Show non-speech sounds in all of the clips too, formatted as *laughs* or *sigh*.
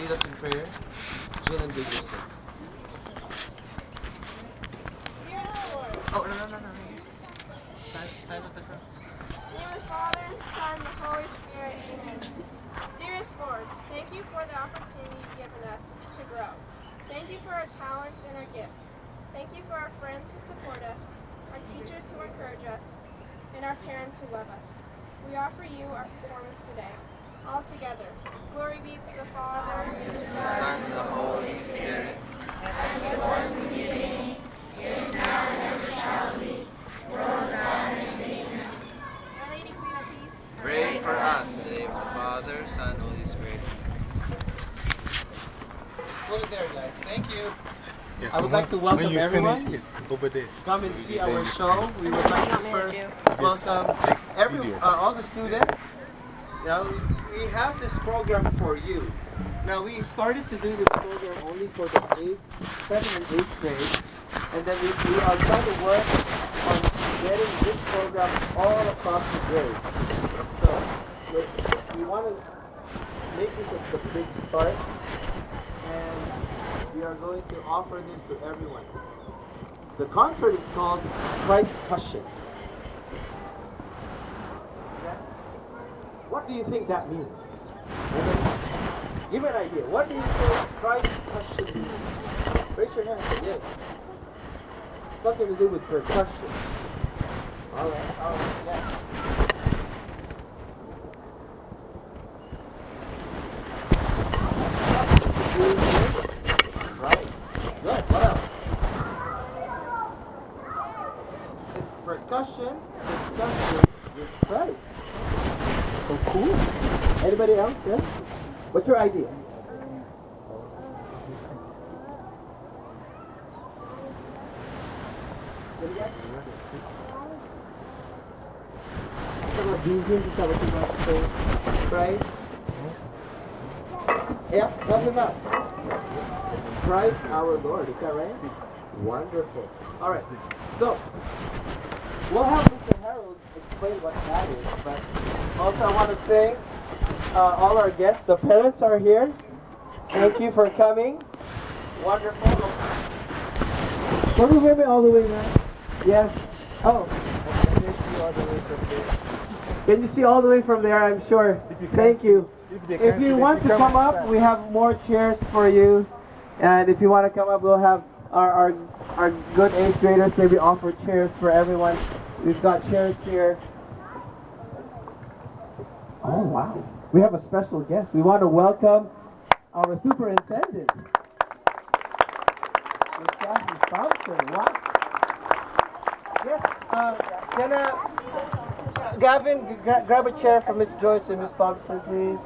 lead us in prayer? Jill and Biggerson. Oh, no, no, no, no. Side, side of the cross. name of Father, Son, and the Holy Spirit. Amen. Dearest Lord, thank you for the opportunity you've given us to grow. Thank you for our talents and our gifts. Thank you for our friends who support us, our teachers who encourage us, and our parents who love us. We offer you our performance today. All together, glory be to the Father, to the Son, Son, the Holy Spirit. As it was Our Lady Queen of Peace. Pray for us in the name of the Father, Son, Holy Spirit. Just put it there, guys. Thank you. Yeah, I would like to welcome when you everyone. Finish, it's over there. Come and see our show. We would like to first welcome take every, uh, all the students. Now, we have this program for you. Now, we started to do this program only for the 8th, 7th, and 8th grade. And then we, we are trying to work on getting this program all across the grade. So, we, we want to make this a, the big start. And we are going to offer this to everyone. The concert is called Christ Cushion. What do you think that means? Give me an idea. What do you think Christ Cushion means? Raise your hand. Yes. Something to do with percussion. All right. All right. Yeah. Right. Good. What else? It's percussion discussion with Christ. So cool. Anybody else? Yes? What's your idea? What do you got? Talk about Jesus, is that what you want? Christ? Yeah, him out. Christ our Lord, is that right? Wonderful. All right, so Mr. Harold explain what that is, but also I want to thank uh, all our guests. The parents are here. Thank you for coming. Wonderful. Can you hear me all the way now? Yes. Oh. Can you see all the way from there? I'm sure. Thank you. If you want to come up, we have more chairs for you. And if you want to come up, we'll have our, our, our good eighth graders maybe offer chairs for everyone. We've got chairs here. Oh, wow. We have a special guest. We want to welcome our superintendent. Wow. Yes, uh, can uh, Gavin gra- grab a chair for Miss Joyce and Miss Thompson, please?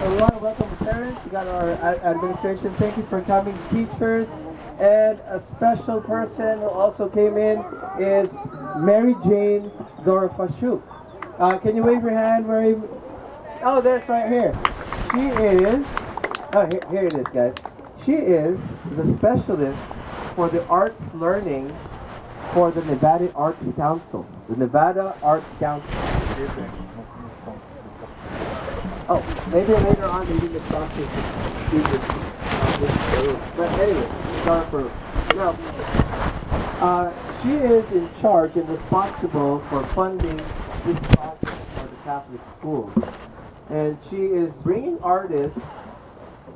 So we want to welcome the parents. We got our administration. Thank you for coming, teachers, and a special person who also came in is Mary Jane Dorofashuk. Uh, can you wave your hand, Mary? Oh, there's right here. She is. Oh, here, here it is, guys. She is the specialist for the arts learning for the Nevada Arts Council. The Nevada Arts Council. Oh, maybe later on doctor can with uh, this. But anyway, start for now. Uh, she is in charge and responsible for funding this project for the Catholic school. And she is bringing artists,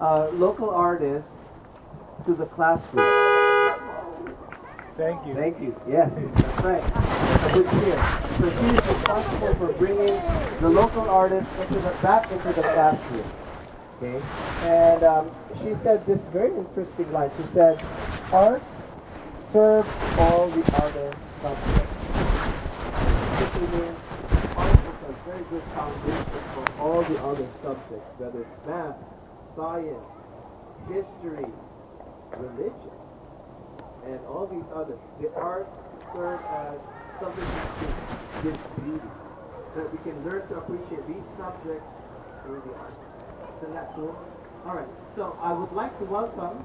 uh, local artists, to the classroom. Thank you. Thank you. Yes, that's right. A good cheer. So she is responsible for bringing the local artists into the, back into the classroom. Okay? And um, she said this very interesting line. She said, arts serve all the other subjects. Arts is a very good foundation for all the other subjects, whether it's math, science, history, religion and all these others. The arts serve as something that gives beauty. That we can learn to appreciate these subjects through the arts. Isn't that cool? Alright, so I would like to welcome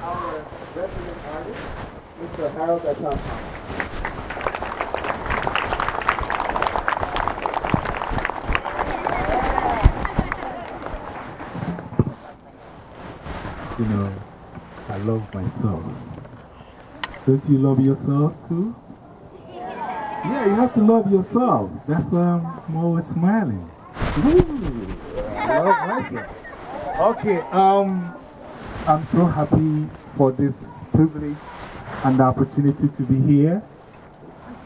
our resident artist, Mr. Harold Atam. you know, I love myself. Don't you love yourselves too? Yeah, you have to love yourself. That's why I'm always smiling. Ooh, I love myself. Okay, um, I'm so happy for this privilege and the opportunity to be here,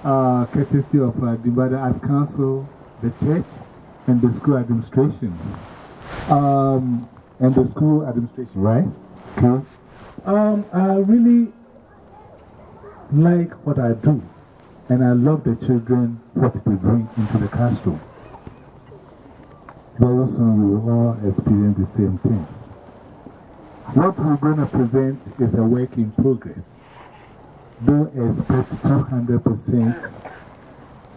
uh, courtesy of uh, the Nevada Arts Council, the church, and the school administration. Um, and the school administration, right? Okay. Um, I really like what I do, and I love the children, what they bring into the classroom. Very soon we will all experience the same thing. What we're going to present is a work in progress. Don't expect 200%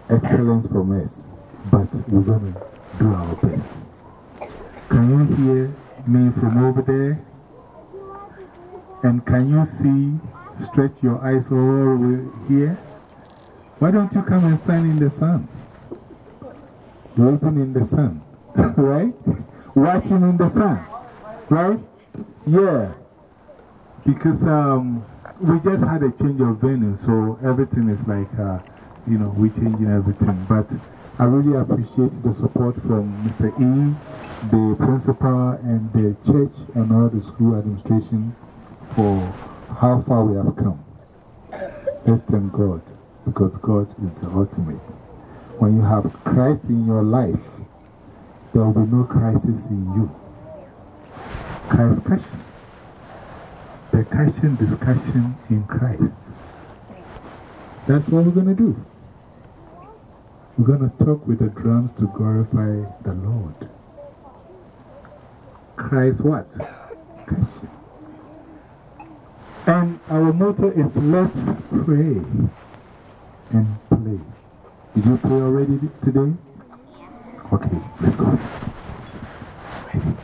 excellence from us, but we're going to do our best. Can you hear me from over there? And can you see, stretch your eyes over here? Why don't you come and stand in the sun? Raising in the sun, *laughs* right? Watching in the sun, right? Yeah. Because um, we just had a change of venue, so everything is like, uh, you know, we're changing everything. But I really appreciate the support from Mr. E, the principal, and the church, and all the school administration for how far we have come. Let's thank God, because God is the ultimate. When you have Christ in your life, there will be no crisis in you. Christ question. The discussion in Christ. That's what we're going to do. We're going to talk with the drums to glorify the Lord. Christ what? And our motto is let's pray and play. Did you pray already today? Okay, let's go. Ready?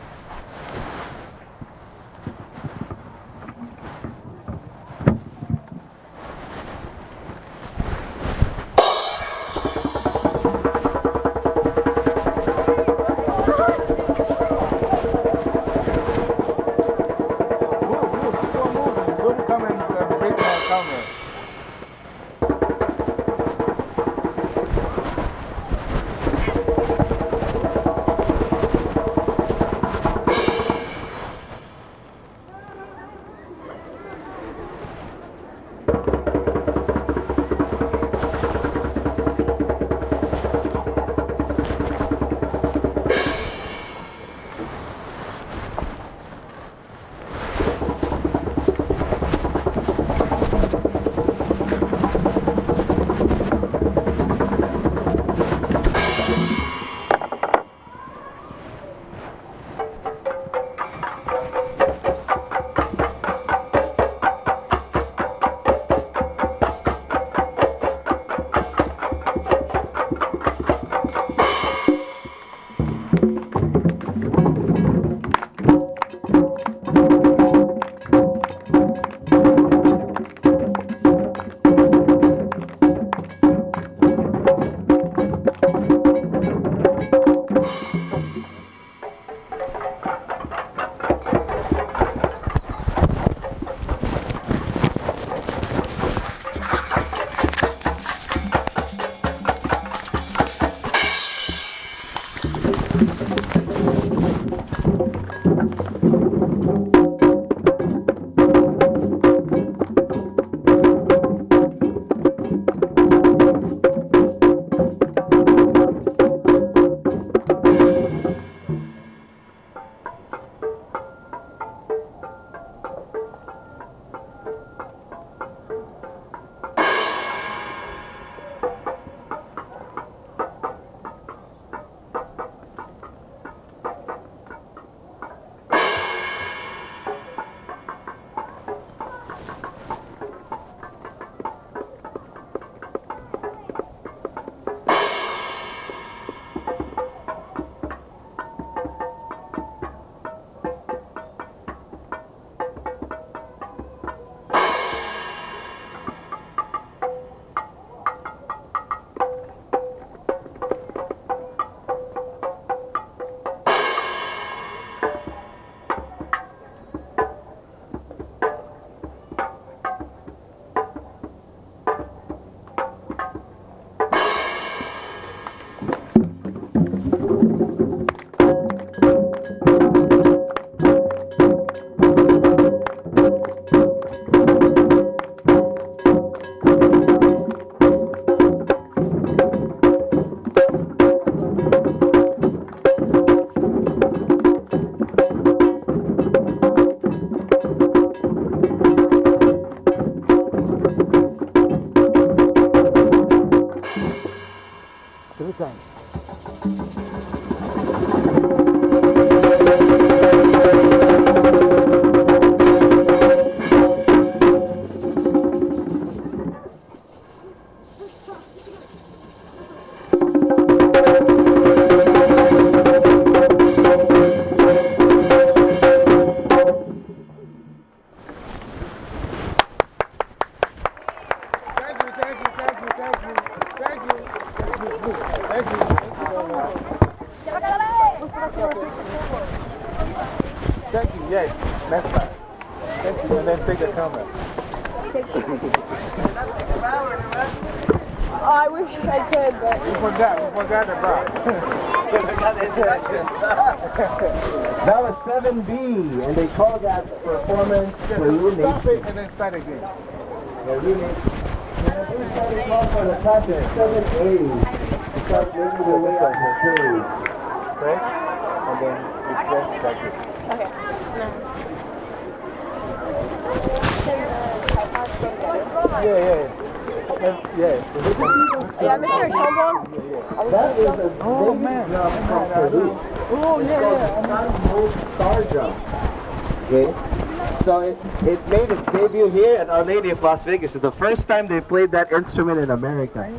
Las Vegas. is the first time they played that instrument in America.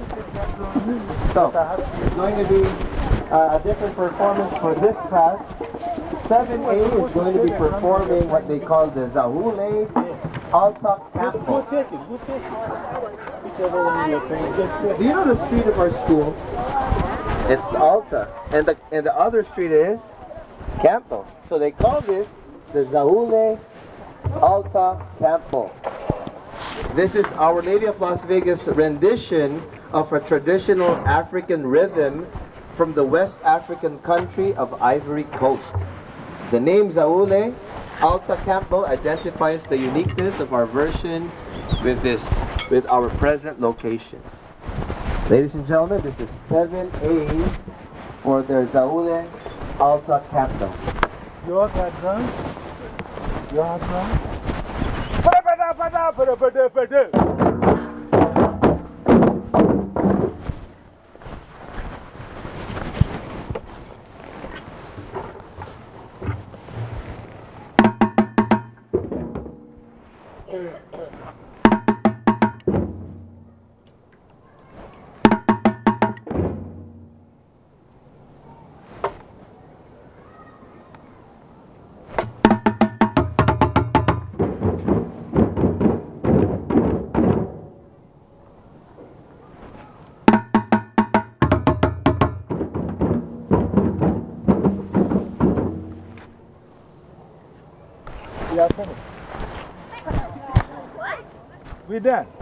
So it's going to be uh, a different performance for this class. 7A is going to be performing what they call the Zaule Alta Campo. Do you know the street of our school? It's Alta. And the, and the other street is Campo. So they call this the Zaule Alta Campo. This is Our Lady of Las Vegas rendition of a traditional African rhythm from the West African country of Ivory Coast. The name Zaule Alta Campo identifies the uniqueness of our version with this, with our present location. Ladies and gentlemen, this is 7A for their Zaule Alta Campo. You all got drums? You all have para perder, perder. We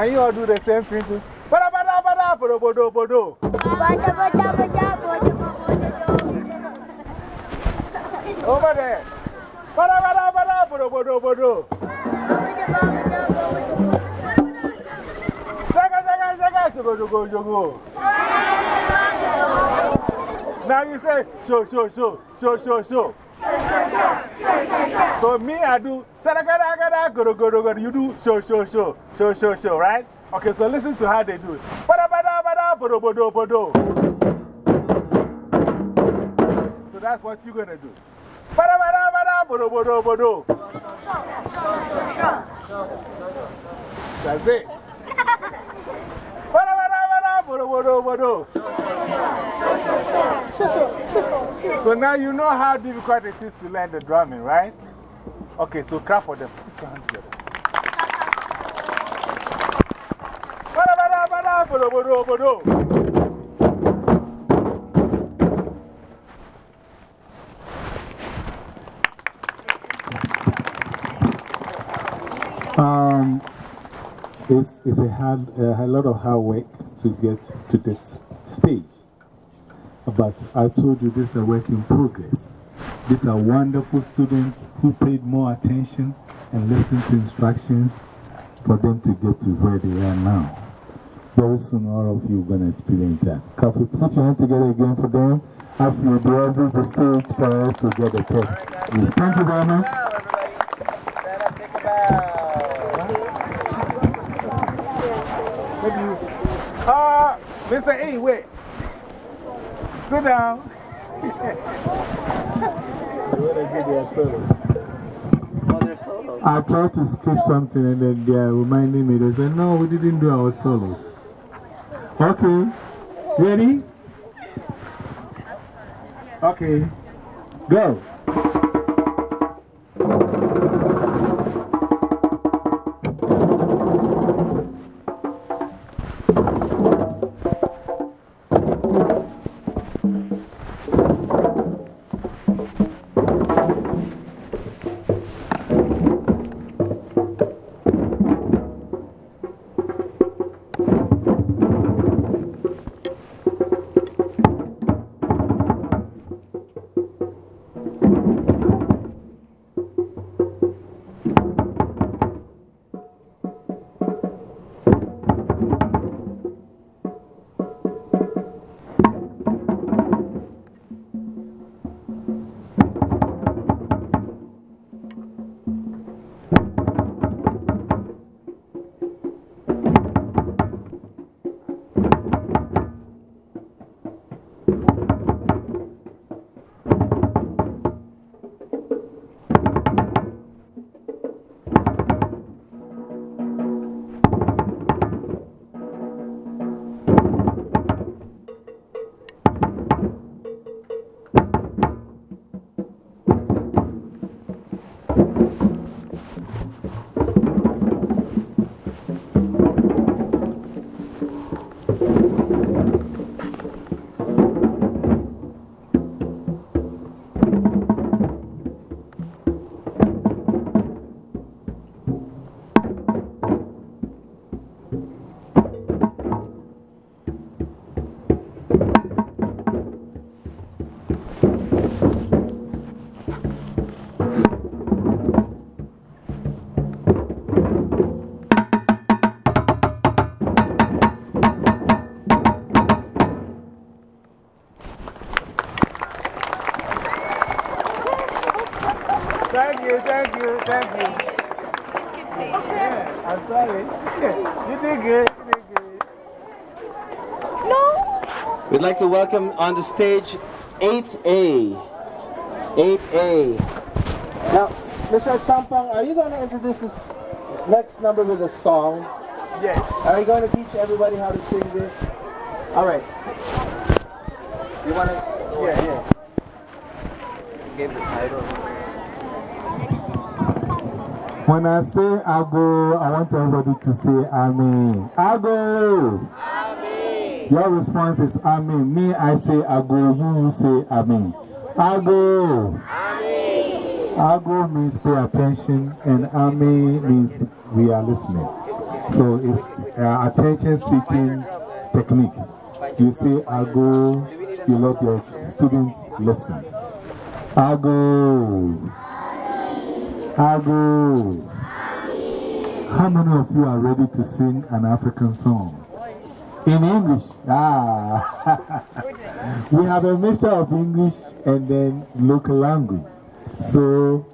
Can you all do the same thing too? Pada, pada, pada, pada, pada, pada. Baca, baca, baca, baca, Over there. Pada, pada, pada, pada, pada, pada. Jaga, jaga, jaga, jogo, jogo, jogo. Now you say, show, show, show, show, show, show. So me, I do, sadagada, go, gada, gada. You do show, show, show, show, show, show, right? Okay, so listen to how they do it. So that's what you're going to do. That's it. So now you know how difficult it is to learn the drumming, right? Okay, so clap for them. Um, it's, it's a, hard, a lot of hard work to get to this stage. But I told you this is a work in progress. These are wonderful students who paid more attention and listen to instructions for them to get to where they are now. Very soon, all of you are going to experience that. Can we put your hand together again for them as he addresses the stage for us to get a test. Thank you very much. Stand up, take a bow. You. Uh, Mr. A, wait. Sit down. *laughs* I tried to skip something and then they are reminding me. They said, no, we didn't do our solos. Okay. Ready? Okay. Go. We'd like to welcome on the stage 8A. 8A. Now, Mr. Champang, are you going to introduce this next number with a song? Yes. Are you going to teach everybody how to sing this? All right. You want to? Yeah, yeah. Give the title. When I say I go, I want everybody to say Amen. I go. Your response is Amen. Me, I say I go. You, say Amen. I go. I means pay attention, and Amen means we are listening. So it's uh, attention seeking technique. You say I go, you let your students listen. I go. I. How many of you are ready to sing an African song? In English. Ah. *laughs* we have a mixture of English and then local language. So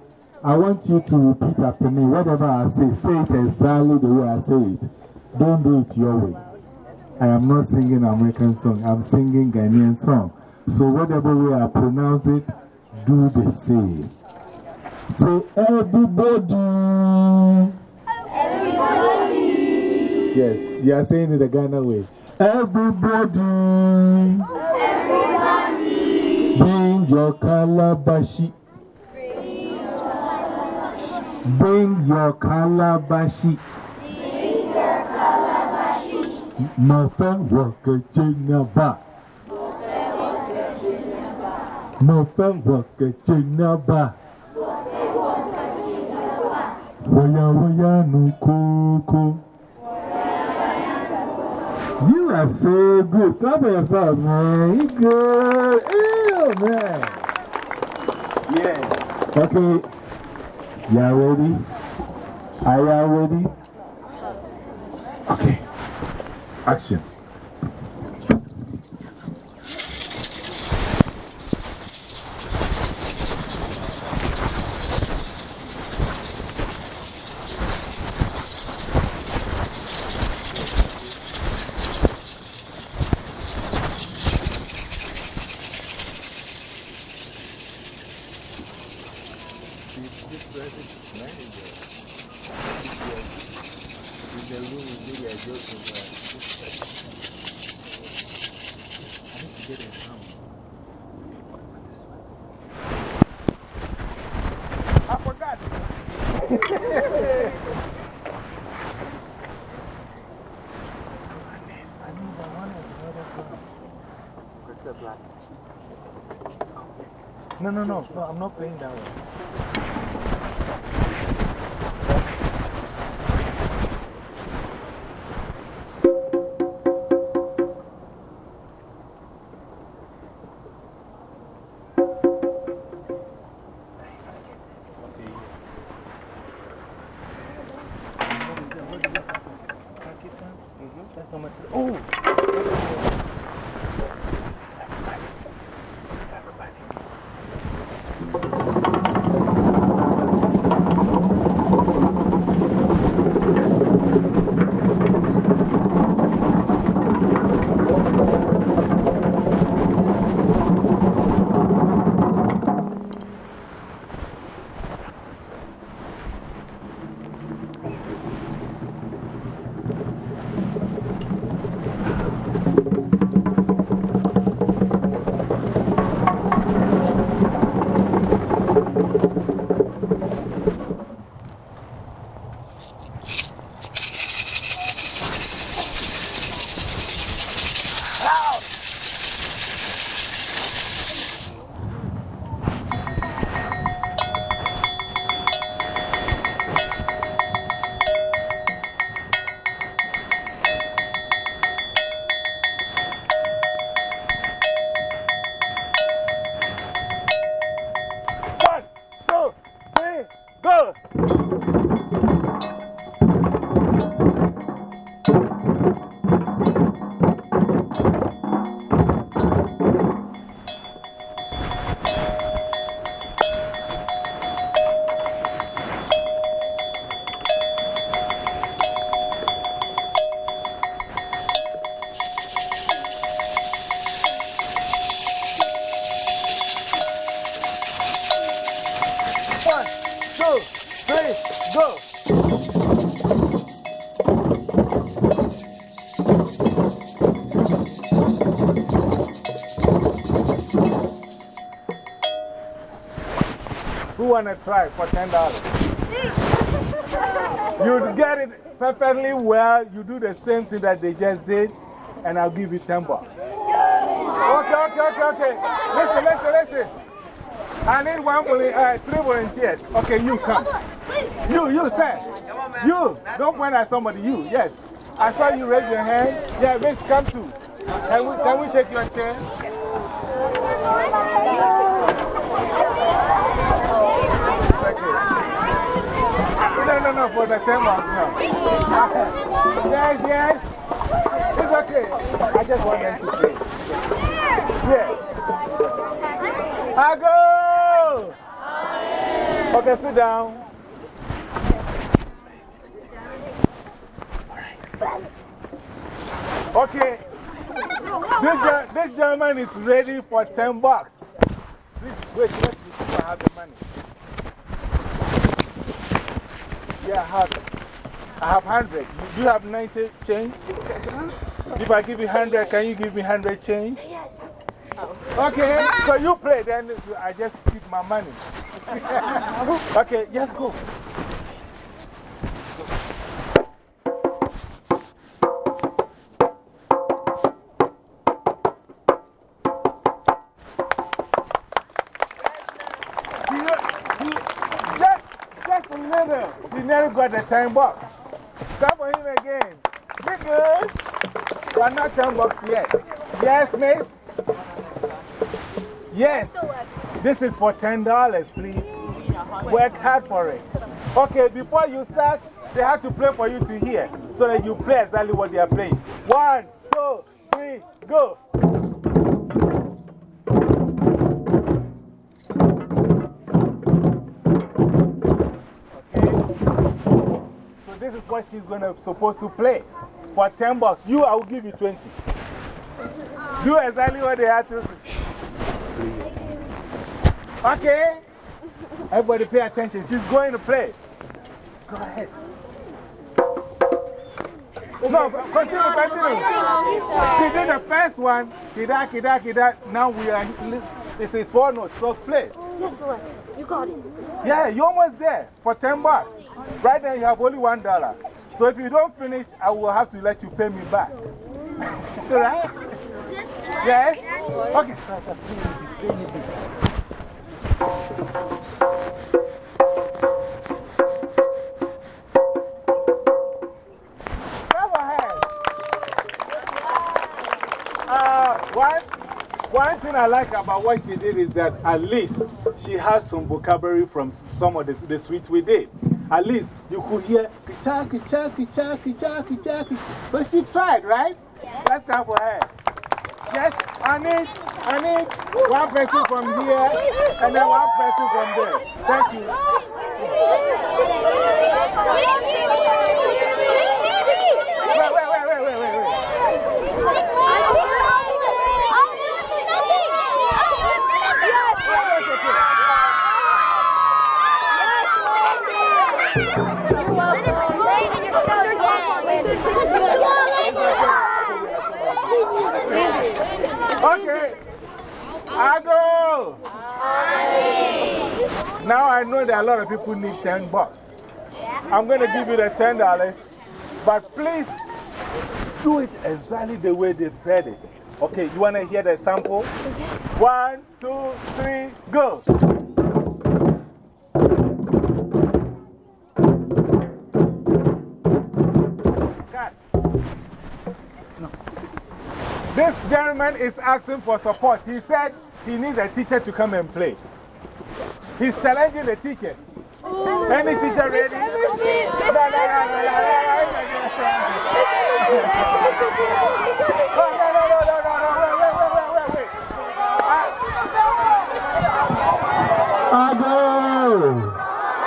I want you to repeat after me. Whatever I say, say it exactly the way I say it. Don't do it your way. I am not singing American song, I'm singing Ghanaian song. So, whatever way I pronounce it, do the same. Say, everybody. Everybody. Yes, you are saying it the Ghana way. Everybody, everybody, bring your calabash. Bring your calabash. Bring your calabash. Bring your calabash. My friend work a chinaba. My friend work a chinaba. Waya waya no. You are so good. Clap yourself, man. You good. Ew, man. Yeah. Okay. You are ready? Are you ready? Okay. Action. I'm not playing that one. Who wanna try for ten dollars? You get it perfectly well. You do the same thing that they just did, and I'll give you ten bucks. Okay, okay, okay, okay. Listen, listen, listen. I need one volunteer, uh, three volunteers. Okay, you come. You, you, sir. You, don't point at somebody. You, yes. I saw you raise your hand. Yeah, Vince, come too. Can we, can we take your chair? No, no, no, for the 10 bucks, no. Yes, yes. It's okay. I just want them to play. Yeah. I go! Okay, sit down. Okay. This, this gentleman is ready for 10 bucks. Please, wait, let me see if I have the money. Yeah, I have. I have 100. You, you have 90 change? If I give you 100, can you give me 100 change? Yes. Okay, so you play, then I just keep my money. *laughs* okay, just go. He never got the 10 bucks. Come for him again. Be good. But not 10 bucks yet. Yes, miss? Yes. This is for $10, please. Work hard for it. Okay, before you start, they have to play for you to hear so that you play exactly what they are playing. One, two, three, go. This is what she's going to supposed to play. For 10 bucks, you, I will give you 20. Do exactly what they have to Okay? Everybody pay attention. She's going to play. Go ahead. No, continue, continue. She did the first one. Kida, kida, kida. Now we are, this is four notes. So play. Yes, Alex. You got it. Yeah, you're almost there for 10 bucks. Right now you have only one dollar. So if you don't finish, I will have to let you pay me back. right? Yes? Okay. Uh, one, one thing I like about what she did is that at least she has some vocabulary from some of the, the sweets we did. At least you could hear kicha, kicha, kicha, kicha, kicha, kicha. So she tried, right? Yes. Let's clap for her. Yes, I need, I need one person from here and then one person from there. Thank you. Okay. I go. Now I know that a lot of people need 10 bucks. I'm going to give you the $10, but please do it exactly the way they said it. Okay, you want to hear the sample? One, two, three, go. This gentleman is asking for support. He said he needs a teacher to come and play. He's challenging the teacher. Any teacher ready? Abo!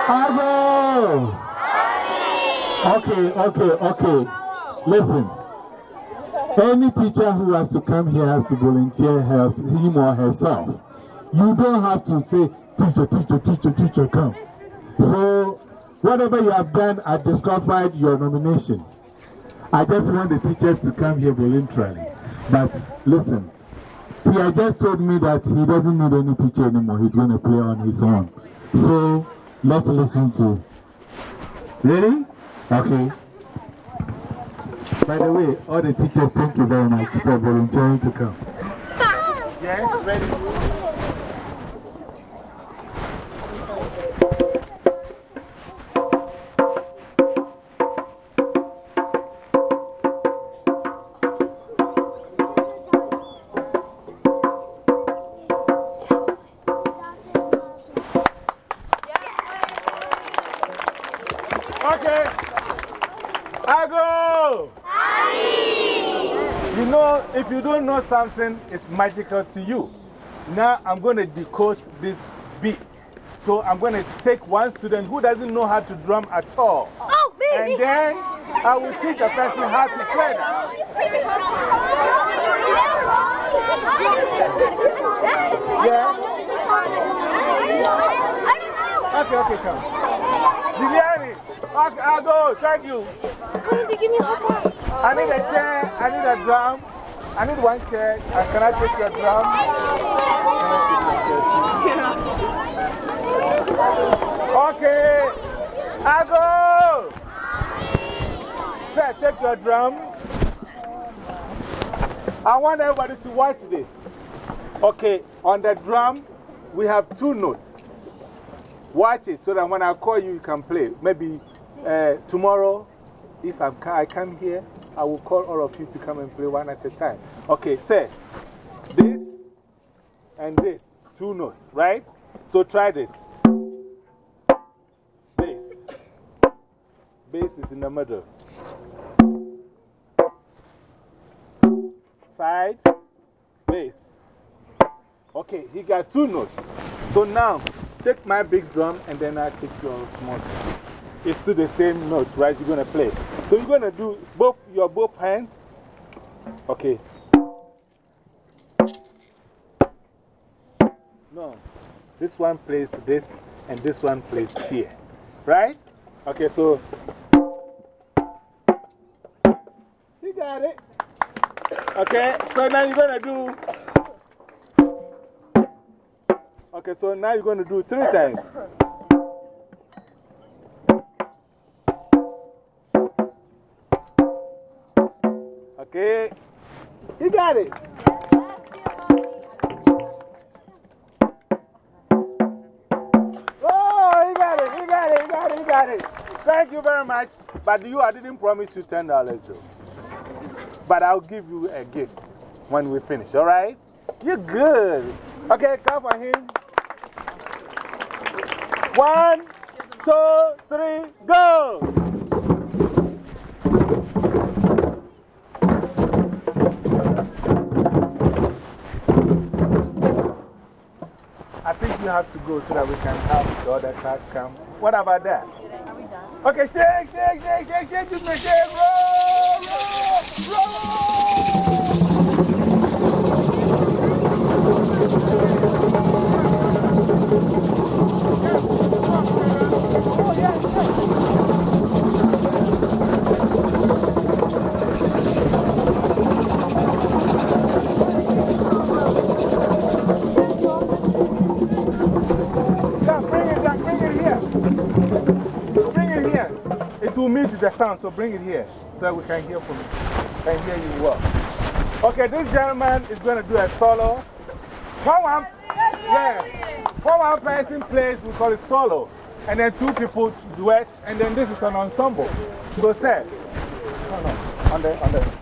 Abo! Okay, okay, okay. Listen. Any teacher who has to come here has to volunteer her, him or herself. You don't have to say, teacher, teacher, teacher, teacher, come. So, whatever you have done, I disqualified your nomination. I just want the teachers to come here voluntarily. But listen, he had just told me that he doesn't need any teacher anymore. He's going to play on his own. So, let's listen to. Ready? Okay. By the way, all the teachers, thank you very much for volunteering to come. Yes, ready? Know something, is magical to you. Now I'm going to decode this beat. So I'm going to take one student who doesn't know how to drum at all. Oh, me, And then I will teach the person how to play. Yeah? Okay, okay, come. Liliani, okay, I'll go. Thank you. Come on, give me a five. I need a chair. I need a drum. I need one chair. Uh, can I take your drum? Okay. I go. Sir, take your drum. I want everybody to watch this. Okay, on the drum, we have two notes. Watch it so that when I call you, you can play. Maybe uh, tomorrow, if I'm, I come here, I will call all of you to come and play one at a time. Okay, say this and this, two notes, right? So try this. Bass. Bass is in the middle. Side, bass. Okay, he got two notes. So now, take my big drum and then I take your small drum. It's to the same note, right? You're going to play. So you're going to do both your both hands. Okay. No. This one plays this and this one plays here. Right? Okay, so. You got it. Okay, so now you're going to do. Okay, so now you're going to do three times. You got it. Oh, you got it, you got it, you got it. Thank you very much. But you, I didn't promise you $10 though. But I'll give you a gift when we finish, all right? You're good. Okay, come for him. One, two, three, go! Have to go so that we can have the other cars come. What about that? Okay, shake, shake, shake, shake, shake, just make shake, roll, roll, roll! Meet the sound, so bring it here so we can hear from you. Can hear you well. Okay, this gentleman is going to do a solo. When one, yeah, when one person plays, we call it solo. And then two people duet, and then this is an ensemble. So, say, no, no, on on.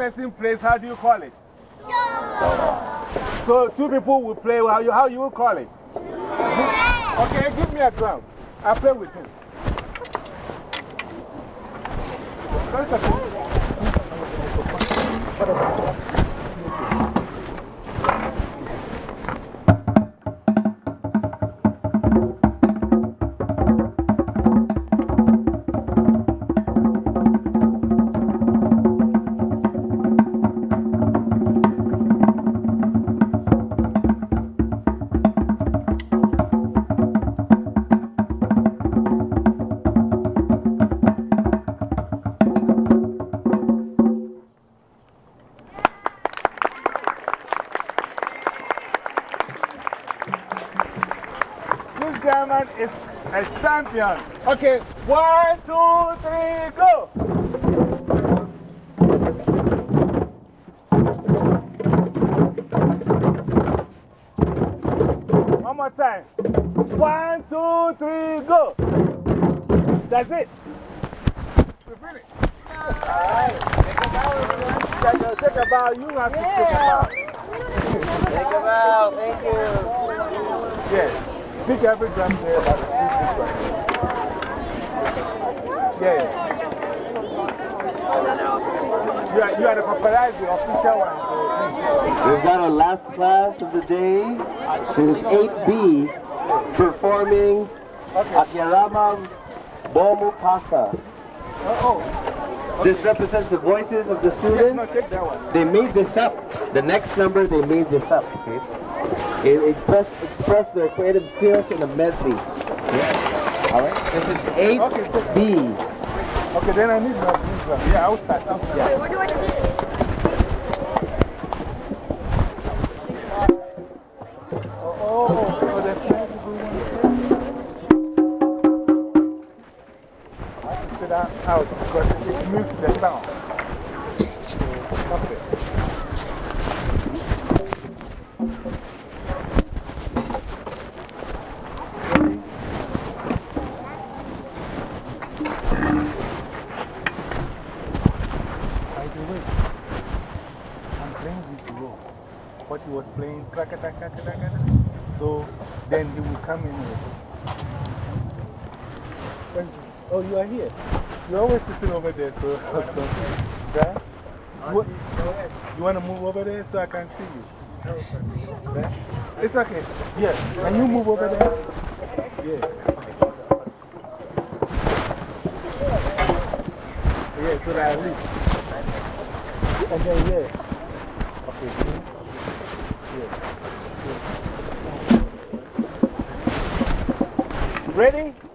Person plays, how do you call it? So two people will play, how you, how you will call it? Okay, give me a drum. I'll play with him. First of all- This German is a champion. Okay, one, two, three, go. One more time. One, two, three, go. That's it. We finished. Alright. Take a bow, everyone. Take a bow. You have to take a bow. Take a bow. Thank you. Yes. Pick every drum there. but this. Yeah. yeah. You are, you are the paparazzi, official one. So We've got our last class of the day. It is 8B performing Akiarama Bomu Pasa. oh, oh. This represents the voices of the students. They made this up. The next number, they made this up. Okay? It express, express their creative skills in a medley. Okay? All right. This is 8B. Okay, then I need my this one. Yeah, I'll start. I'll start. Wait, where do I see Oh, It's okay. Yeah. Can you move over there? Yeah. Yeah, so that I. And then, yeah. Okay. Yeah. Ready?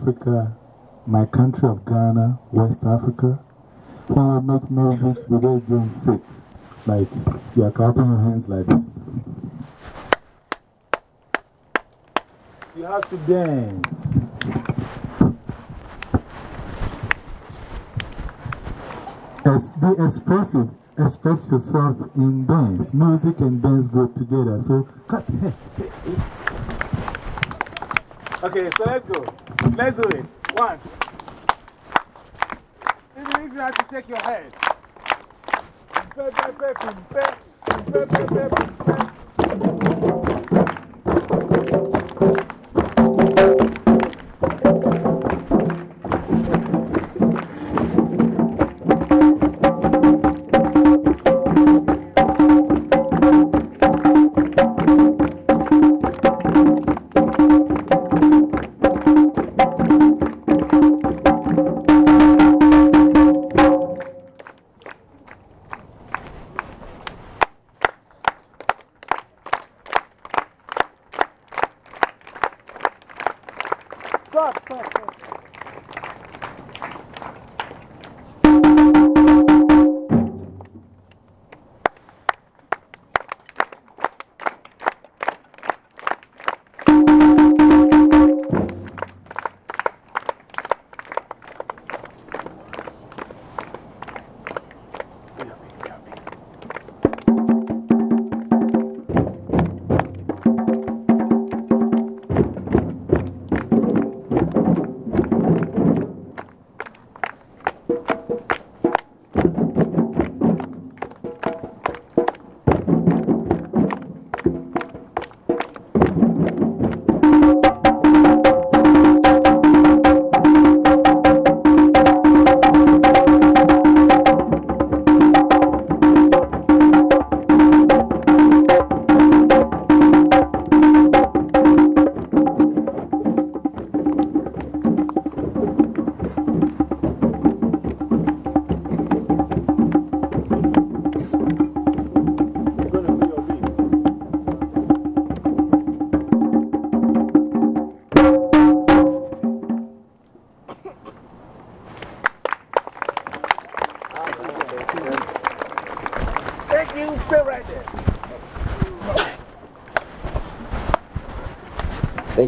Africa, my country of Ghana, West Africa, when we make music, don't just sit. Like, you are clapping your hands like this. You have to dance. Ex be expressive. Express yourself in dance. Music and dance go together. So, cut. Okay, so let's go. Let's do it. One. Even if you have to take your head. Pe, pe, pe, pum, pe. Pe, pe,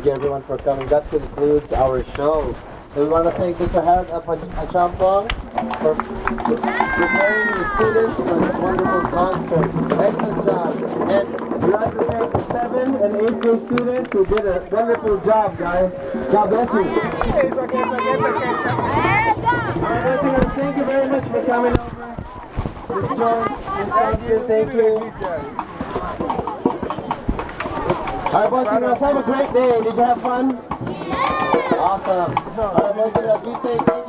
Thank you everyone for coming. That concludes our show. We want to thank Mr. Harold uh, Achampong for preparing the students for this wonderful concert. Excellent job. And we'd like to thank the 7th and 8th grade students who did a wonderful job, guys. God bless you. Thank you very much for coming over. Jones, Ms. Thompson, thank you. All right, boys and girls, have a great day. Did you have fun? Yeah. Awesome. All right, boys and girls, we say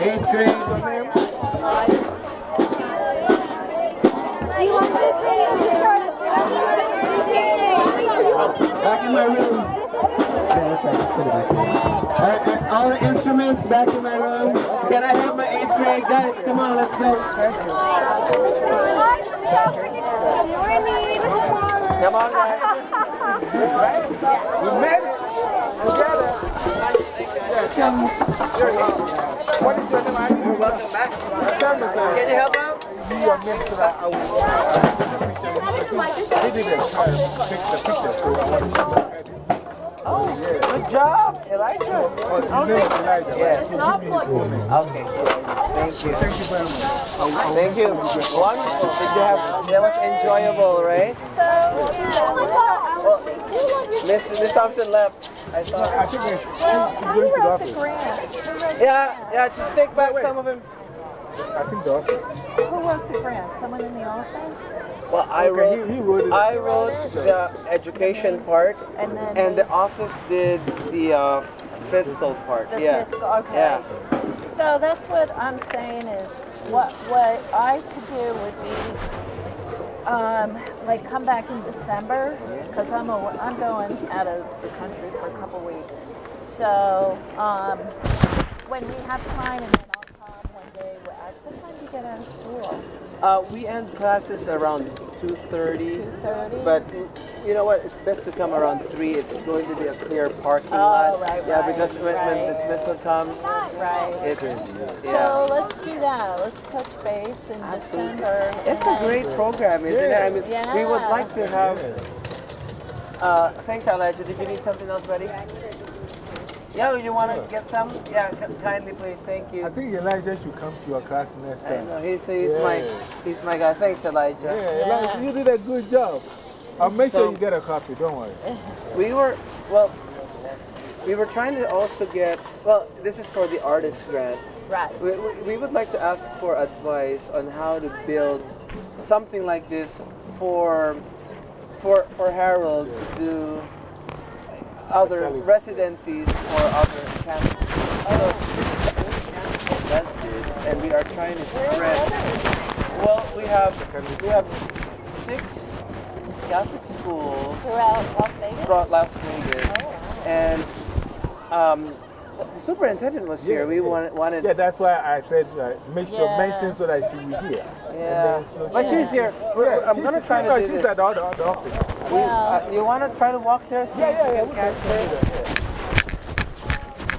Eighth grade. Back in my room. All right, all the instruments back in my room. Can I have my eighth grade guys? Come on, let's go. Come on, guys. We made it together. What is your name? You're welcome back. Can you help out? You are meant to that. He did it. Fix the picture. So I Good job, Elijah. Oh, his Elijah. Yeah. So give me his full name. Okay. Thank you. Thank you very much. Thank you. Wonderful. Did you have, that was enjoyable, right? Well, Miss, Miss Thompson left. I I saw. think he's he's going to the office. Yeah, yeah, to take back some of them. I think the office. Who wrote the grant? Someone in the office? Well, I Okay, wrote, he- he wrote. I wrote the education part, And then and they- the office did the uh, fiscal part. The yeah. fiscal, okay. Yeah. So that's what I'm saying is what what I could do would be um, like come back in December because I'm I'm going out of the country for a couple weeks. So um, when we have time, and then I'll come one day. What time do you get out of school? Uh, we end classes around 2.30. 2:30? But you know what? It's best to come around 3. It's going to be a clear parking Oh, lot. right, yeah, right, because when, when right. dismissal comes, Right. it's, yeah. So let's do that. Let's touch base in December. It's a great program, isn't it? I mean, we would like to have. Uh, thanks, Elijah. Did you need something else, buddy? Yeah, you want to get some? Yeah, kindly, please. Thank you. I think Elijah should come to your class next I time. know he's, he's my he's my guy. Thanks, Elijah. Yeah, Elijah, you did a good job. I'll make So- sure you get a copy, don't worry. We were well. We were trying to also get well. This is for the artist grant. Right. We, we, we would like to ask for advice on how to build something like this for for for Harold to do other residencies or other campuses. So this is the only campus that does this, and we are trying to spread. Well, we have we have six Catholic schools Throughout Las Vegas? throughout Las Vegas, and um, the superintendent was here. We wanted, wanted Yeah, that's why I said uh, make sure Yeah. mention so that she will hear. Yeah, she'll- but she's here. We're- Yeah, I'm gonna try to do She's this. at the other, other office. We- uh, you want to try to walk there? See Yeah, if yeah, you yeah, can we catch can her?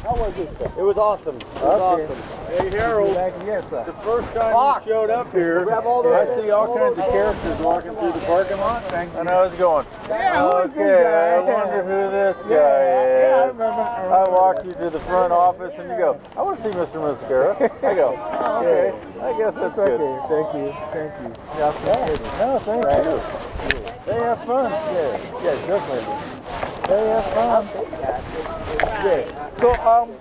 How was it, sir? It was awesome. It was Okay. awesome. Hey, Harold, Yes, sir. the first time you showed up here, I see all kinds of characters walking through the parking lot. And I was going, Yeah, okay. I wonder who this guy Yeah, I is. remember. I I walked you to the front office and you go, I want to see Mr. Mascara. I go, *laughs* okay, I guess that's It's good. okay. Thank you. Thank you. Yeah, No, thank you. They have fun. Yeah, yeah, definitely. They have fun. Yeah. So, um,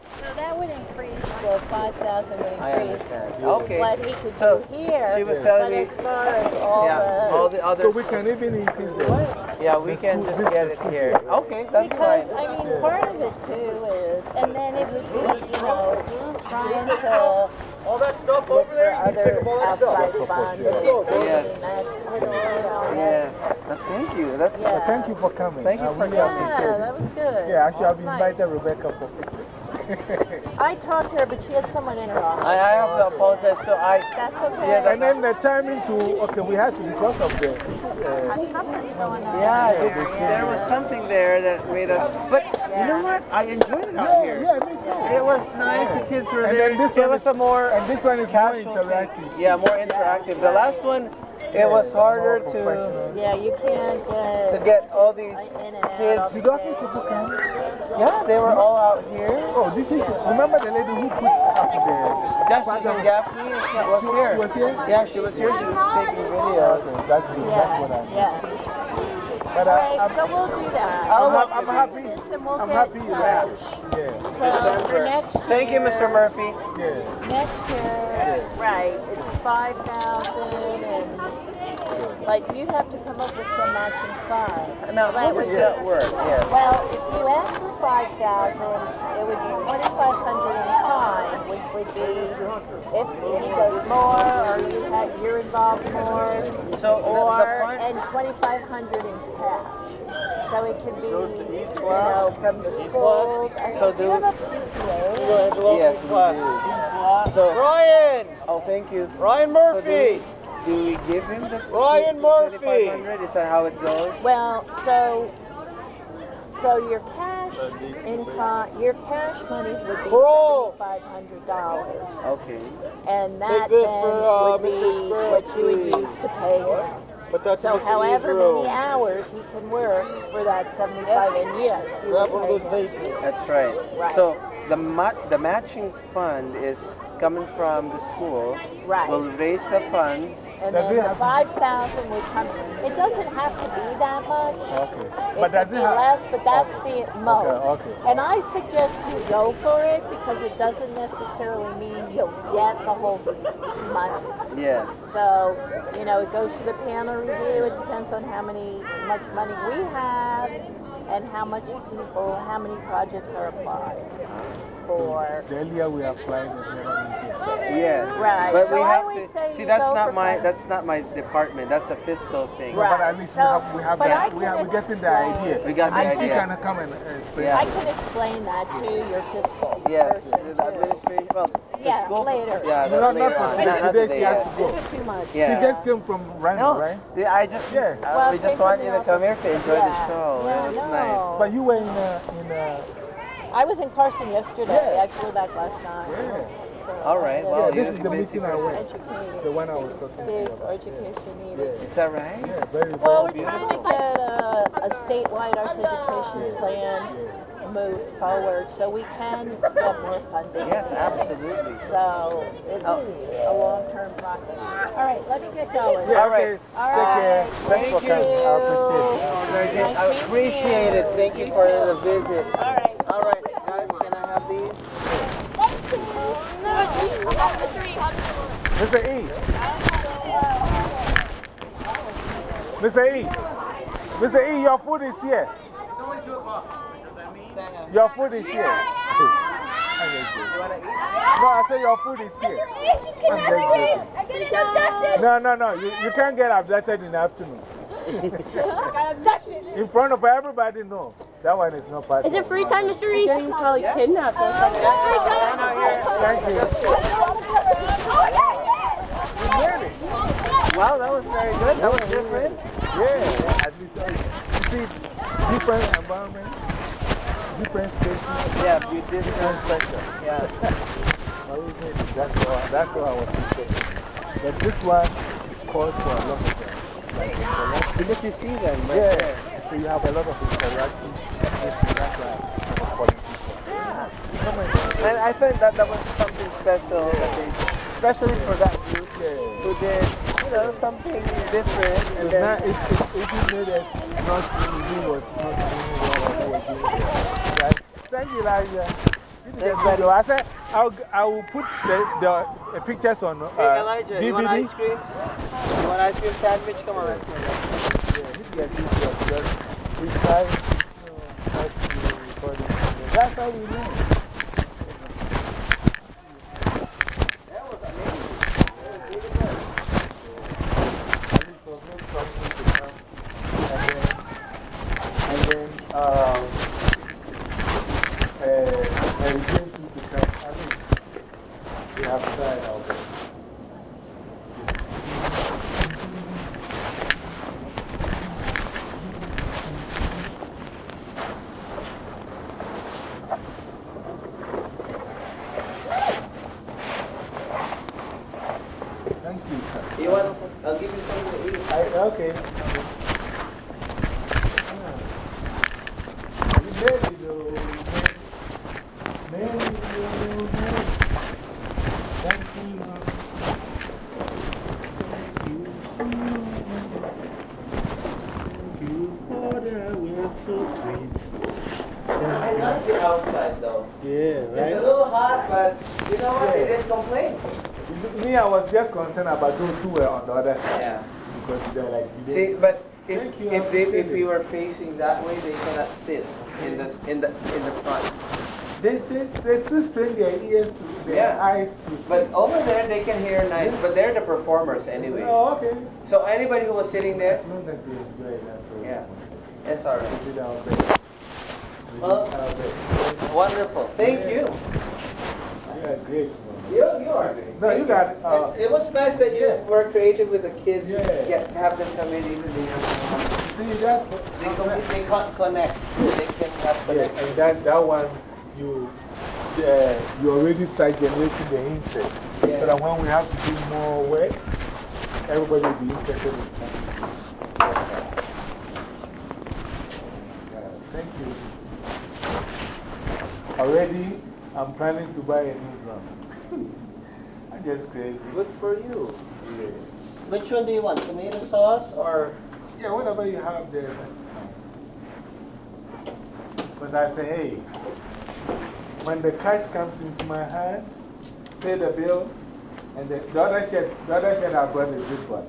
would increase the 5,000 would I increase understand. Okay. what he could So, do here. she was telling but me- as far as all Yeah, the. all the other. so we can even increase the. Yeah, we can just get it here. Okay, that's Because, fine. I mean, part of it too is, and then it would be, you know, trying to All that stuff over there, you can pick other up all that stuff. outside funds. Yes. That's, you know, Yes. But thank you. That's Yeah. Thank you for coming. Thank you I for really coming. Yeah, that was good. Yeah, actually, I've That's invited nice. Rebecca for pictures. *laughs* I talked to her, but she had someone in her office. I, I have to apologize. So I. That's okay. Yeah, And then the timing to, okay, we had to because of the. Uh, Something's going on. Yeah, there, there, there was something there that made us. But you know what? I enjoyed it out here. yeah, me too. It was nice. The kids were And there. then this It was is- a more And this one is more casual interactive. thing. Yeah, more interactive. The last one, it was harder to Yeah, you can't get to get all these in and out. kids. Did office people come? Yeah, they were all out here. Oh, this is, remember the lady who put up the. Justice and Gaffney was here. Was here? Yeah, she was here. She was taking videos. Okay, that's good. That's what I Yeah, yeah. But uh, I, right, so we'll do that. I'll We'll have- look I'm happy- we'll I'm happy in you have. touch. yeah, So for next Thank you, Mr. Murphy. yeah. Next year, right, it's five thousand and, like, you'd have to come up with some matching funds. Now, how Right, does we- that work? Yes. Well, if you ask for five thousand, it would be twenty-five hundred in kind, which would be, if he does more, or you have, you're involved more, So the, the or, and twenty-five hundred in cash. So it could be, you know, from the school. So if you do- have a PTA, yes, we do. So, Ryan! oh, thank you. Ryan Murphy! Do we give him the Ryan Murphy! 2500 Is that how it goes? Well, so so your cash income, your cash monies would be Bro. seventy-five hundred dollars, Okay. and that this then for, uh, would be Mr. Square, what you would use to pay him. But that's So Mr. however Israel. many hours he can work for that seventy-five, and yes, you Grab would one of pay those him. bases. That's right. Right. So the ma- the matching fund is coming from the school. Right. We'll raise the funds. And Does then it the five thousand would come. It doesn't have to be that much. Okay. It But could be less, but that's the most. okay. And I suggest you go for it because it doesn't necessarily mean you'll get the whole money. Yes. So, you know, it goes to the panel review. It depends on how many much money we have and how much people, how many projects are applied for. The earlier we apply, the better Yes. Right. But So we have to. say See, that's not my. fun. That's not my department. That's a fiscal thing. No, but at least we have, we have but I that. We can are, we're getting the explain- idea. We got the I Then she idea. can come and explain. Yeah. I can explain that to your fiscal Yes. person The administration. Well, the Yeah, school. later. Yeah. No, not later for on. today. Not, not Today today. she has yeah. to go. too. Too much. She Yeah. just came from Randall, No, right? the- I just. Yeah. uh, Well, we take just from want the you to come here to enjoy the Yeah. show. Yeah, it was no. nice. But you were in, uh, in uh, I was in Carson yesterday. I flew back last night. Yeah. So, All right. yeah, Well, yeah, this is the meeting I went. educated. The one I was talking Big to you about. education needed. Is that right? Yeah, very, Well, we're trying to get a, a statewide arts education plan moved forward so we can get more funding. Yes, absolutely. So it's oh. a long-term project. All right, let me get going. Yeah, All right. okay. All Take care. right. Thanks for Thank coming. I appreciate it. you. Nice I appreciate you. it. Thank you for the visit. All right. All right, guys, can I have these? Mr. E. Mr. E. Mr. E, your food is here. Your food is here. No, I said your food is here. I'm just joking. No, no, no. You, you can't get abducted in the afternoon. In front of everybody, no. That one is not part Is it free time, Mr. Reed? Getting probably kidnapped. Thank you. Really? Wow, that was very good. That was different. Yeah, at least uh, you see different environment, different spaces. Yeah, you did sound special. Yeah. Well, we it. That's all, that's all I was thinking. But this one calls for a lot of Because you see them right Yeah, there. so you have a lot of interaction. Why I'm people. And I thought that that was something special, they, especially for that group who did, you know, something different. And then, not, not was not doing well or who was doing well. Right? Thank you, Elijah. You did a good. I said I'll, I will put the, pictures on uh, hey, Elijah, you want DVD. ice cream? You want ice cream sandwich? Come on. Yeah, you get this job. Just we try, you know, how to do recording. That's how we. And then, um, uh, and then to become, I mean, we have tried our best. Thank you, sir. You want, I'll give you something to eat. I, okay. You made it, though. Made it, though. Thank you. Thank you, Father, we are so sweet. I like the outside though. Yeah, It's a right? little hot, but you know what? They Yeah. didn't complain. Me, I was just concerned about those who were on the other side. Yeah. Because they're like, See, but if, Thank you, if, they, I if we appreciate were facing that way, they cannot sit in the, in the, in the front. they, they, they still strain their ears to their Yeah. eyes to. But over there, they can hear nice, but they're the performers anyway. Oh, okay. So anybody who was sitting there, As long as they enjoy that's yeah, it's all right. We did our best. Well- did our best. Wonderful. Thank you. You are great. You, you are. No, you got uh, It, it was nice that you Yeah. were creative with the kids. Yeah. Get, have them come in even the. See, that's. They, com- they can't connect. They can have Yeah, and that, that one, you, uh, you already start generating the interest. So that when we have to do more work, everybody will be interested in that. Thank you. Already, I'm planning to buy a new drum. *laughs* I'm just crazy. Good for you. Yeah. Which one do you want? Tomato sauce or? Yeah, whatever you have there. But I say, hey, when the cash comes into my hand, pay the bill, and the, the other shirt, the other shirt I brought is this one.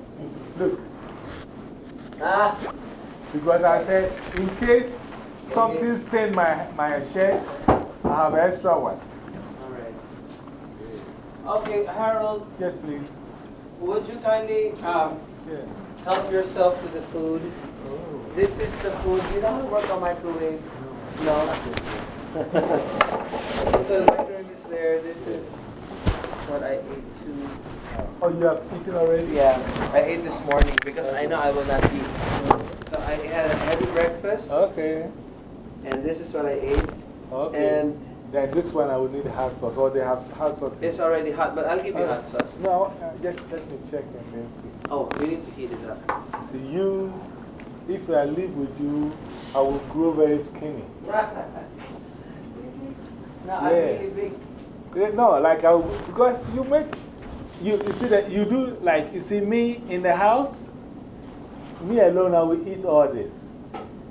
Look, Ah, because I said, in case something stain my, my shirt, I have an extra one. all right. Okay, Harold, Yes, please. would you kindly um, Yeah. help yourself to the food? This is the food. You don't work on microwave? No. *laughs* so the microwave is there. This is what I ate too. Oh, you have eaten already? Yeah, I ate this morning because I know I will not eat. So I had a heavy breakfast, Okay. and this is what I ate. Okay. And then this one I will need hot sauce. Or they have hot sauce. it's already hot, but I'll give you hot sauce. No, uh, just let me check and then see. Oh, we need to heat it up. See, you, if I live with you, I will grow very skinny. *laughs* no, I'm Yeah. really big. Yeah, No, like, I, because you make, you, you see that you do, like, you see me in the house, me alone, I will eat all this.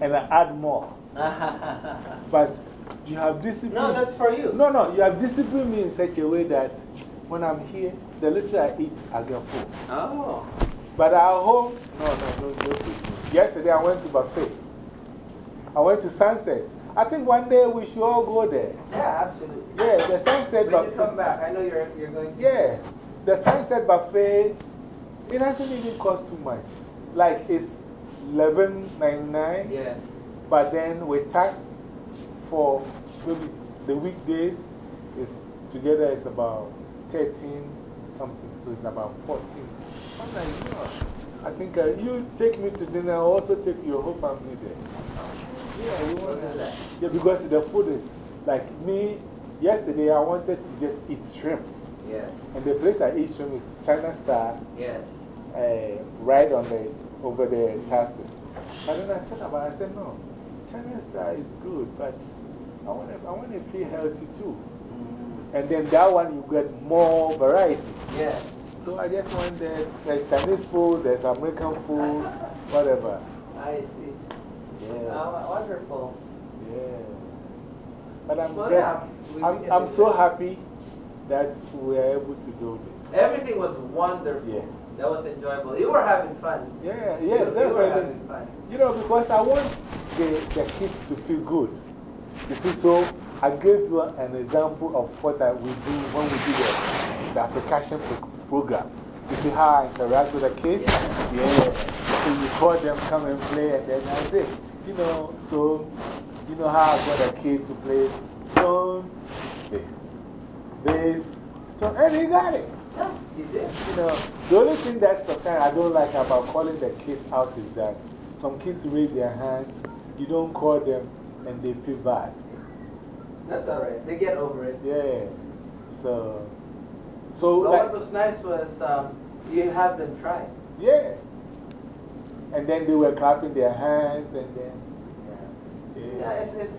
And I add more. *laughs* But you have discipline. no, that's for you. No, no, you have disciplined me in such a way that when I'm here, the little I eat, I get full. Oh. But at home, no, no, no, no. Yesterday I went to buffet. I went to Sunset. I think one day we should all go there. Yeah, absolutely. Yeah, the Sunset When you come buffet. back, I know you're, you're going to. Yeah, the Sunset buffet, it doesn't even cost too much. Like it's eleven ninety nine, Yes. but then with tax for maybe the weekdays, it's together it's about 13 something, so it's about 14. I'm like, you I think uh, you take me to dinner, I'll also take your whole family there. Yeah, you want do that. Yeah, because the food is like me. Yesterday I wanted to just eat shrimps. Yes. And the place I eat shrimp is China Star, Yes. uh, right on the, over there, Charleston. But then I thought about it, I said, no, China Star is good, but I want to I wanna feel healthy too. And then that one you get more variety. Yeah. So I just want the, the Chinese food, there's American food, whatever. I see. Yeah. Oh, wonderful. Yeah. But I'm, Well, yeah, we- we I'm, I'm so happy that we are able to do this. Everything was wonderful. Yes. That was enjoyable. You were having fun. Yeah, You- yes, you, were having fun. You know, because I want the, the kids to feel good. You see, so I gave you an example of what I will do when we do the, the application pro program. You see how I interact with the kids? Yeah. So you call them, come and play, and then I say, you know, so you know how I got a kid to play tone, bass, bass, tone, and he got it. Yeah, you did. You know, the only thing that sometimes I don't like about calling the kids out is that some kids raise their hand, you don't call them, and they feel bad. That's all right. They get over it. Yeah. So, so like, what was nice was um, you have them try. yeah. And then they were clapping their hands, and then, Yeah, yeah. it's, it's,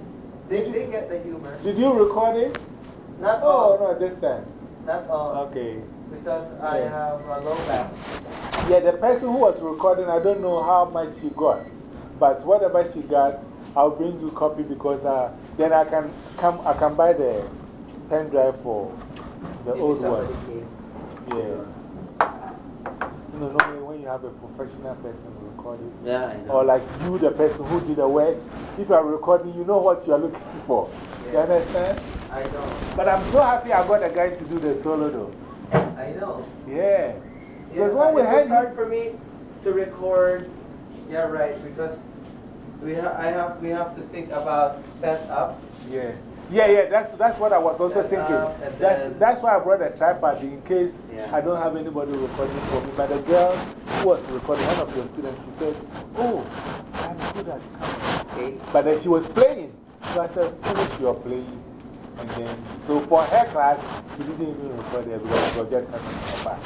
they, they get the humor. Did you record it? Not Oh, all. no, this time. Not all. Okay. Because I have a low back. Yeah, the person who was recording, I don't know how much she got. But whatever she got, I'll bring you copy because uh, then I can come, I can buy the pen drive for the Maybe old one. came. Yeah. Normally when you have a professional person recording, Yeah, I know. or like you, the person who did the work, if you are recording, you know what you are looking for. You understand? I know. But I'm so happy I got a guy to do the solo though. I know. Yeah. Yeah, Because when we had was hard for me to record. Yeah, right. Because we ha I have we have to think about setup. Yeah. Yeah, yeah, that's, that's what I was also thinking. Um, that's, that's why I brought a tripod in case Yeah. I don't have anybody recording for me. But the girl who was recording, one of your students, she said, Oh, I'm good at camera. Okay. But then she was playing. So I said, Finish your playing. And then, so for her class, she didn't even record there because she was just having back.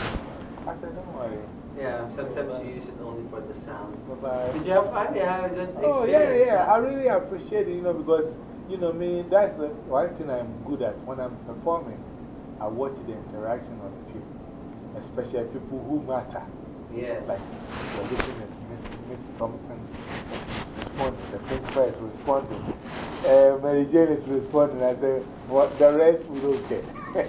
I said, Don't worry. Yeah. Sometimes you use it only for the sound. Bye bye. Did you have fun? You had a good experience. Oh, yeah, yeah. I really appreciate it, you know, because, you know, me, that's the one thing I'm good at. When I'm performing, I watch the interaction of the people, especially people who matter. Yeah. Like, you're looking at Miss, Miss Thompson, responding, the principal is responding, uh, Mary Jane is responding. I say, what, the rest we don't care. *laughs*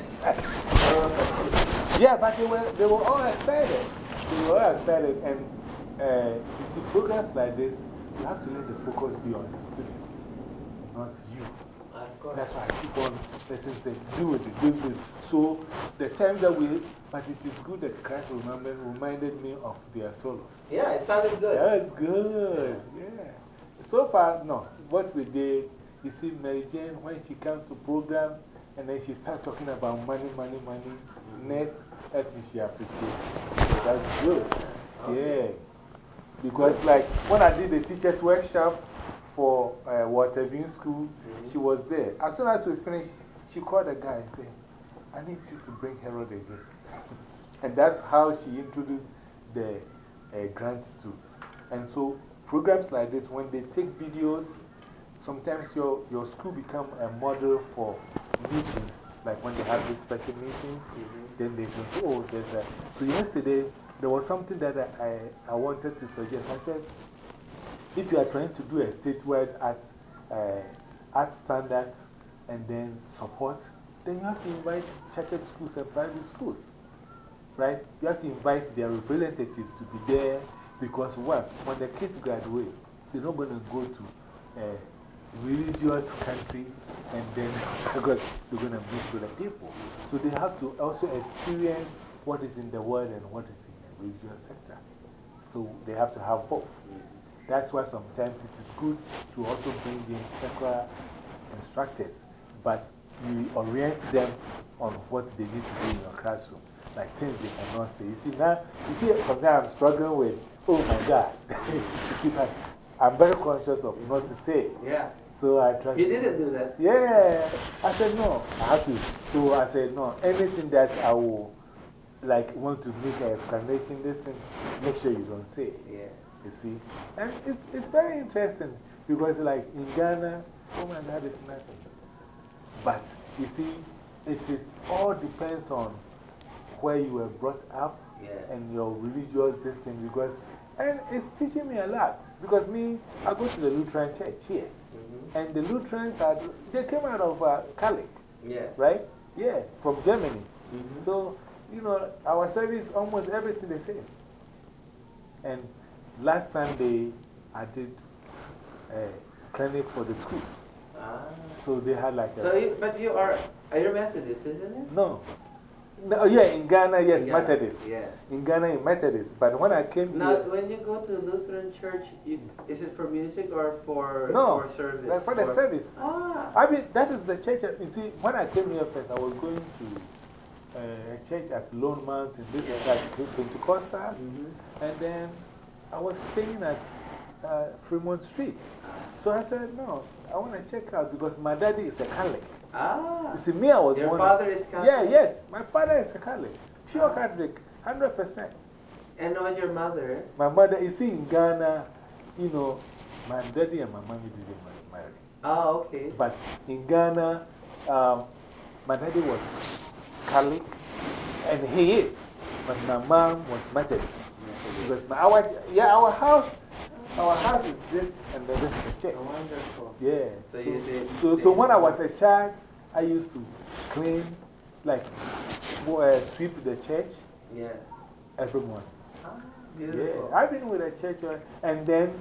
yeah, but they were, they were all excited. They were all excited. And uh, programs like this, you have to let the focus be on the student, not you. That's why I keep on listening, say, do it, do this. So the time that we, but it is good that Christ remembered, reminded me of their solos. Yeah, it sounded good. That's good, yeah. So far, no. What we did, you see, Mary Jane, when she comes to program, and then she starts talking about money, money, money, next, that she appreciates. So that's good. Yeah. Because, like, when I did the teacher's workshop for uh, Waterview School, -hmm. she was there. As soon as we finished, she called the guy and said, I need you to bring Harold again. *laughs* and that's how she introduced the uh, grant to. And so, programs like this, when they take videos, sometimes your, your school become a model for meetings. Like when they have this special meeting, -hmm. then they say, oh, there's a. So, yesterday, there was something that I, I wanted to suggest. I said, if you are trying to do a statewide art, uh, art standard and then support, then you have to invite chartered schools and private schools. Right? You have to invite their representatives to be there because what? When the kids graduate, they're not going to go to a religious country and then because *laughs* they're going to meet with the people. So they have to also experience what is in the world and what is in the religious sector. So they have to have both. That's why sometimes it is good to also bring in secular instructors, but you orient them on what they need to do in your classroom, like things they cannot say. You see, now, you see, sometimes I'm struggling with, oh my God. *laughs* I'm very conscious of what to say. Yeah. So I tried. You didn't do that? Yeah. I said, no, I have to. So I said, no, anything that I will like want to make an explanation, this thing, make sure you don't say. Yeah. You see? And it's, it's very interesting because, like in Ghana, oh my God, it's nothing. But you see, it is, all depends on where you were brought up and your religious distance because, and it's teaching me a lot. Because me, I go to the Lutheran church here. -hmm. And the Lutherans, are, they came out of uh, Catholic. Yeah. Right? Yeah, from Germany. -hmm. So, you know, our service, almost everything the same. And last Sunday, I did a clinic for the school. Ah. So they had like a. So you, but you are, are you Methodist, isn't it? No. No, yeah, in Ghana, yes, in Methodist. Yeah. In Ghana, in Methodist. But when I came now, here. when you go to Lutheran church, you, is it for music or for, no, for service? No, for the service. Ah. I mean, that is the church. You see, when I came here first, I was going to uh, a church at Lone Mountain, this is like Pentecostals. -hmm. And then I was staying at uh, Fremont Street. So I said, no, I want to check out because my daddy is a Catholic. Ah. You see, me, I was Your born. father is Catholic? Yeah, yes. My father is a Catholic. Pure Catholic, 100%. And on your mother? My mother, you see, in Ghana, you know, my daddy and my mommy didn't marry. Oh, okay. But in Ghana, um, my daddy was Catholic, and he is. But my mom was Methodist. Because our, yeah, our house, our house is this, and then this is the church. Wonderful. Yeah. So, you did, so, so when I was a child, I used to clean, like, uh, sweep the church yeah. every morning. Ah, beautiful. Yeah, I've been with a church, uh, and then,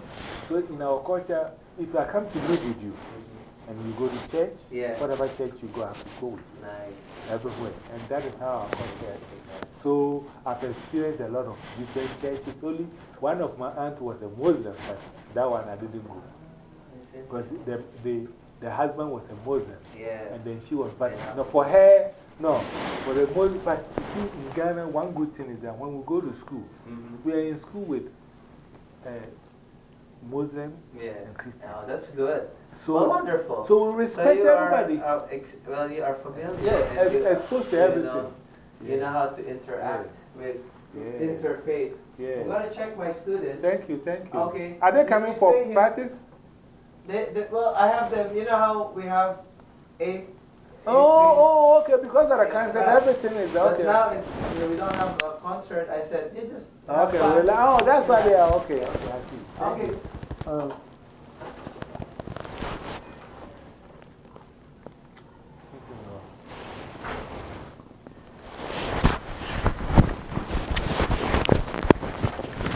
so in our culture, if I come to live with you, -hmm. and you go to church, yeah. whatever church you go, I have to go with you. Nice. Everywhere. And that is how culture is. So I've experienced a lot of different churches. Only one of my aunts was a Muslim, but that one I didn't go. Because the, the, the husband was a Muslim. Yeah. And then she was, but no, for her, no. For the Muslim, but see, in Ghana, one good thing is that when we go to school, -hmm. we are in school with uh, Muslims yeah. and Christians. Oh, that's good. So, well, wonderful. So we respect so everybody. Are, uh, well, you are familiar. Yeah, and you, exposed to you everything. Know, you know how to interact with Yeah. interfaith. Yeah. I'm going to check my students. Thank you, thank you. Okay. Are they coming for practice? They, they, well, I have them. You know how we have eight. Oh, oh, okay, because of the concert, But- everything is But okay. now it's, you know, we don't have a concert. I said, you just. Okay, well, oh, that's why they are okay. Okay, I see. Okay.